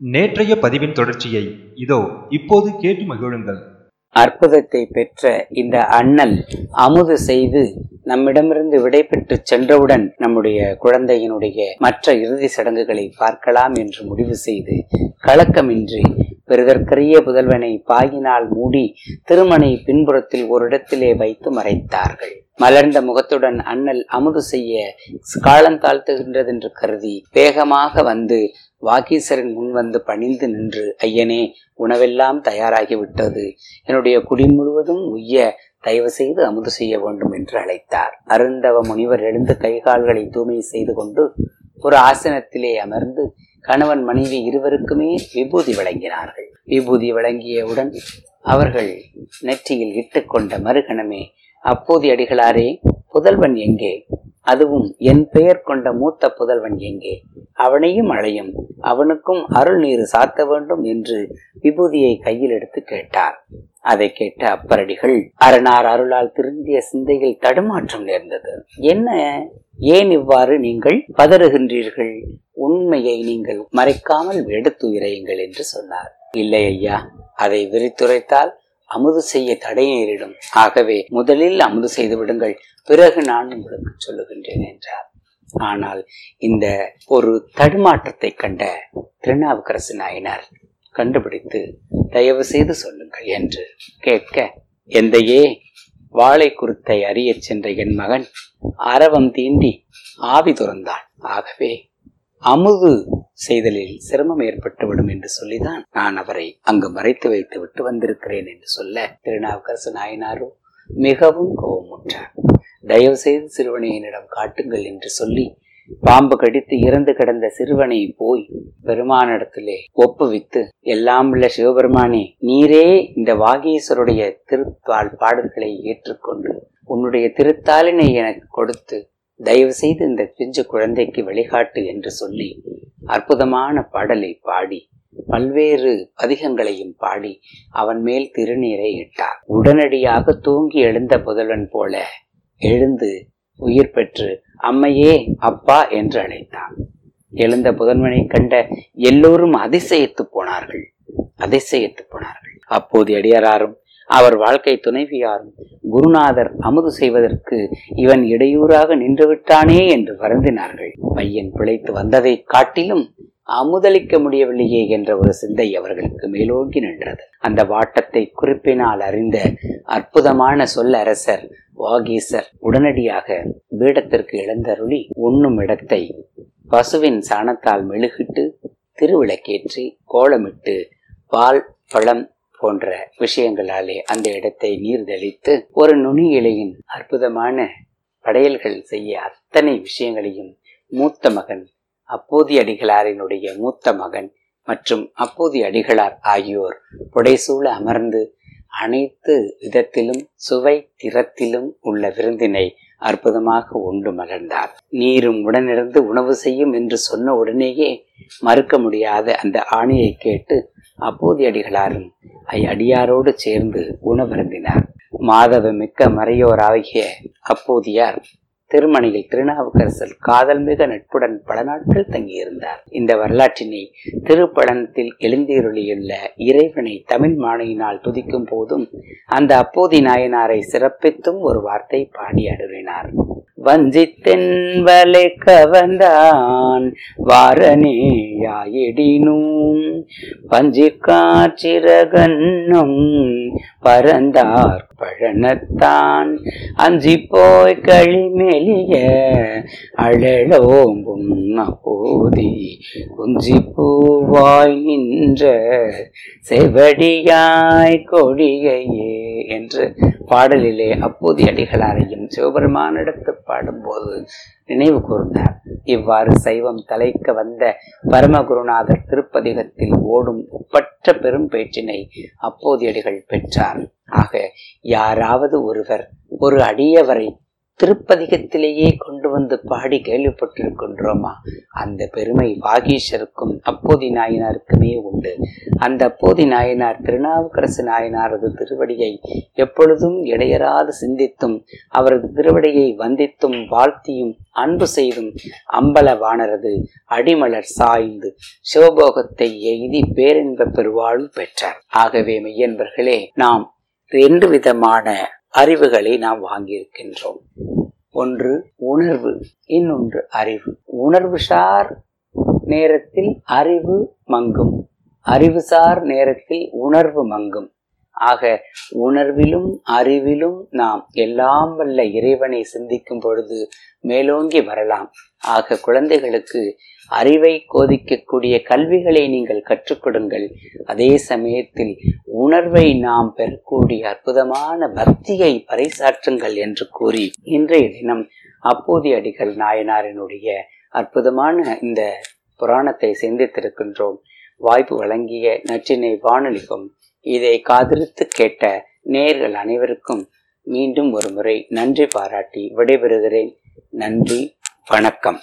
நேற்றைய பதிவின் தொடர்ச்சியை இதோ இப்போது கேட்டு மகிழுங்கள். அற்புதத்தை பெற்ற இந்த அண்ணல் அமுது செய்து நம்மிடமிருந்து விடைபெற்று சென்றவுடன் நம்முடைய குழந்தையினுடைய மற்ற இறுதி சடங்குகளை பார்க்கலாம் என்று முடிவு செய்து கலக்கமின்றி பெறுதற்கரிய புதல்வனை பாயினால் மூடி திருமணை பின்புறத்தில் ஒரு இடத்திலே வைத்து மறைத்தார்கள். மலர்ந்த முகத்துடன் அண்ணல் அமுது செய்ய காலந்தாழ்த்துகின்றதென்று கருதி வேகமாக வந்து வாகீசரின் முன் வந்து பணிந்து நின்று ஐயனே உணவெல்லாம் தயாராகிவிட்டது என்னுடைய குடி முழுவதும் உய்ய தயவு செய்து அமுது செய்ய வேண்டும் என்று அழைத்தார். அருந்தவ முனிவர் எழுந்து கைகால்களை தூய்மை செய்து கொண்டு ஒரு ஆசனத்திலே அமர்ந்து கணவன் மனைவி இருவருக்குமே விபூதி வழங்கினார்கள். விபூதி வழங்கியவுடன் அவர்கள் நெற்றியில் இட்டுக்கொண்ட மறுகணமே அப்போது அடிகளாரே புதல்வன் எங்கே? அதுவும் என் பெயர் கொண்ட மூத்த புதல்வன் எங்கே? அவனையும் அழையும். அவனுக்கும் அருள் நீர் சாத்த வேண்டும் என்று விபூதியை கையில் எடுத்து கேட்டார். அதை கேட்ட அப்பரடிகள் அரணார் அருளால் திருந்திய சிந்தையில் தடுமாற்றம் நேர்ந்தது. என்ன? ஏன் இவ்வாறு நீங்கள் பதறுகின்றீர்கள்? உண்மையை நீங்கள் மறைக்காமல் எடுத்துரையுங்கள் என்று சொன்னார். இல்லை ஐயா அதை விரித்துரைத்தால் அமுது செய்ய தடை நேரிடும் ஆகவே முதலில் அமுது செய்து விடுங்கள். பிறகு நான் உங்களுக்கு சொல்லுகின்றேன் என்றார். ஆனால் இந்த ஒரு தடுமாற்றத்தை கண்ட திருநாவுக்கரசு நாயனார் கண்டுபிடித்து தயவு செய்து சொல்லுங்கள் என்று கேட்க எந்தையே வாழை குருத்தை அறியச் சென்ற என் மகன் அரவம் தீண்டி ஆவி துறந்தான். ஆகவே அமுது செய்தலில் சிரமம் ஏற்பட்டுவிடும் என்று சொல்லிதான் நான் அவரை அங்கு மறைத்து வைத்து விட்டு வந்திருக்கிறேன் என்று சொல்ல திருநாவுக்கரசு நாயனாரோ மிகவும் கோபமுற்றார். தயவு செய்து சிறுவனை என்னிடம் காட்டுங்கள் என்று சொல்லி பாம்பு கடித்து இறந்து கிடந்த சிறுவனை போய் பெருமானிடத்திலே ஒப்புவித்து எல்லாம் உள்ள சிவபெருமானே நீரே இந்த வாகீஸ்வருடைய திருத்தாள் பாடல்களை ஏற்றுக்கொண்டு உன்னுடைய திருத்தாளினை எனக்கு கொடுத்து தயவு செய்து இந்த பிஞ்சு குழந்தைக்கு வழிகாட்டு என்று சொல்லி அற்புதமான பாடலை பாடி பல்வேறு பதிகங்களையும் பாடி அவன் மேல் திருநீரை இட்டார். உடனடியாக தூங்கி எழுந்த புதல்வன் போல எழுந்து உயிர் பெற்று அம்மையே அப்பா என்று அழைத்தான் எழுந்த புதன்வனை கண்ட எல்லோரும் அதிசயத்து போனார்கள். அதிசயித்து போனார்கள். அப்போது அடியாரும் அவர் வாழ்க்கை துணைவியாரும் குருநாதர் அமுது செய்வதற்கு இவன் இடையூறாக நின்றுவிட்டானே என்று வருந்தினார்கள். பையன் பிழைத்து வந்ததை காட்டிலும் அமுதளிக்க முடியவில்லையே என்ற ஒரு சிந்தை அவர்களுக்கு மேலோங்கி நின்றது. அந்த வாட்டத்தை குறிப்பினால் அறிந்த அற்புதமான சொல்லரசர் வாகீசர் உடனடியாக பீடத்திற்கு இழந்தருளி உண்ணும் இடத்தை பசுவின் சாணத்தால் மெழுகிட்டு திருவிளக்கேற்றி கோலமிட்டு பால் பழம் போன்ற விஷயங்களாலே அந்த இடத்தை நீர்தளித்து ஒரு நுனி இலையின் அற்புதமான படையல்கள் செய்ய அத்தனை விஷயங்களையும் மூத்த மகன் அப்போதி அடிகளாரினுடைய மூத்த மகன் மற்றும் அப்போதி அடிகளார் ஆகியோர் புடைசூழ அமர்ந்து அனைத்து விதத்திலும் சுவை திறத்திலும் உள்ள விருந்தினை அற்புதமாக உண்டு மலர்ந்தார். நீரும் உடனிருந்து உணவு செய்யும் என்று சொன்ன உடனேயே மறுக்க முடியாத அந்த ஆணையை கேட்டு அப்போது அடிகளாரும் அடியாரோடு சேர்ந்து உணவருந்தினார். மாதவ மிக்க மறையோராகிய அப்போதியார் திருமணியில் திருநாவுக்கரசர் காதல் மிக நட்புடன் பல நாட்கள் தங்கியிருந்தார். இந்த வரலாற்றினை திருப்பழனத்தில் எழுந்தீருளியுள்ள இறைவனை தமிழ் மாணையினால் துதிக்கும் போதும் அந்த அப்போதி நாயனாரை சிறப்பித்தும் ஒரு வார்த்தை பாடி அருளினார். வஞ்சித்தென்பலை கவந்தான் வாரனேயாயிடினும் பஞ்சிக்காச்சிறகன்னும் பரந்தார் பழனத்தான். அஞ்சி போய் களிமெலிய அழலோம்பும் அப்போதி குஞ்சி பூவாய் நின்ற செவடியாய் கொடிகையே என்று பாடலிலே அப்போதி அடிகளாரையும் சிவபெருமானிடத்து பாடும்போது நினைவு கூர்ந்தார். இவ்வாறு சைவம் தலைக்க வந்த பரமகுருநாதர் திருப்பதிகத்தில் ஓடும் ஒப்பற்ற பெரும் பேச்சினை அப்போதியடிகள் பெற்றார். ஆக யாராவது ஒருவர் ஒரு அடியவரை திருப்பதிகத்திலேயே கொண்டு வந்து பாடி கேள்விப்பட்டிருக்கின்றோமா? அந்த பெருமை வாகீஷருக்கும் அப்போதி நாயனாருக்குமே உண்டு. அந்த அப்போதி நாயனார் திருநாவுக்கரசு நாயனாரது திருவடியை எப்பொழுதும் இடையராது சிந்தித்தும் அவரது திருவடியை வந்தித்தும் வாழ்த்தியும் அன்பு செய்தும் அம்பலவானரது அடிமலர் சாய்ந்து சிவபோகத்தை எய்தி பேரின்ப பெருவாழ்வு பெற்றார். ஆகவே மெய்யன்பர்களே நாம் ரெண்டு விதமான அறிவுகளை நாம் வாங்கியிருக்கின்றோம். ஒன்று உணர்வு. இன்னொன்று அறிவு. உணர்வுசார் நேரத்தில் அறிவு மங்கும். அறிவுசார் நேரத்தில் உணர்வு மங்கும். ஆக உணர்விலும் அறிவிலும் நாம் எல்லாம் வல்ல இறைவனை சிந்திக்கும் பொழுது மேலோங்கி வரலாம். ஆக குழந்தைகளுக்கு அறிவை கோதிக்கக்கூடிய கல்விகளை நீங்கள் கற்றுக் கொடுங்கள் அதே சமயத்தில் உணர்வை நாம் பெறக்கூடிய அற்புதமான பக்தியை பறைசாற்றுங்கள் என்று கூறி இன்றைய தினம் அப்போதி அடிகள் நாயனாரினுடைய அற்புதமான இந்த புராணத்தை சிந்தித்திருக்கின்றோம். வாய்ப்பு வழங்கிய நச்சினை வானொலிக்கும் இதை காதிருத்து கேட்ட நேர்கள் அனைவருக்கும் மீண்டும் ஒரு முறை நன்றி பாராட்டி விடைபெறுகிறேன். நன்றி வணக்கம்.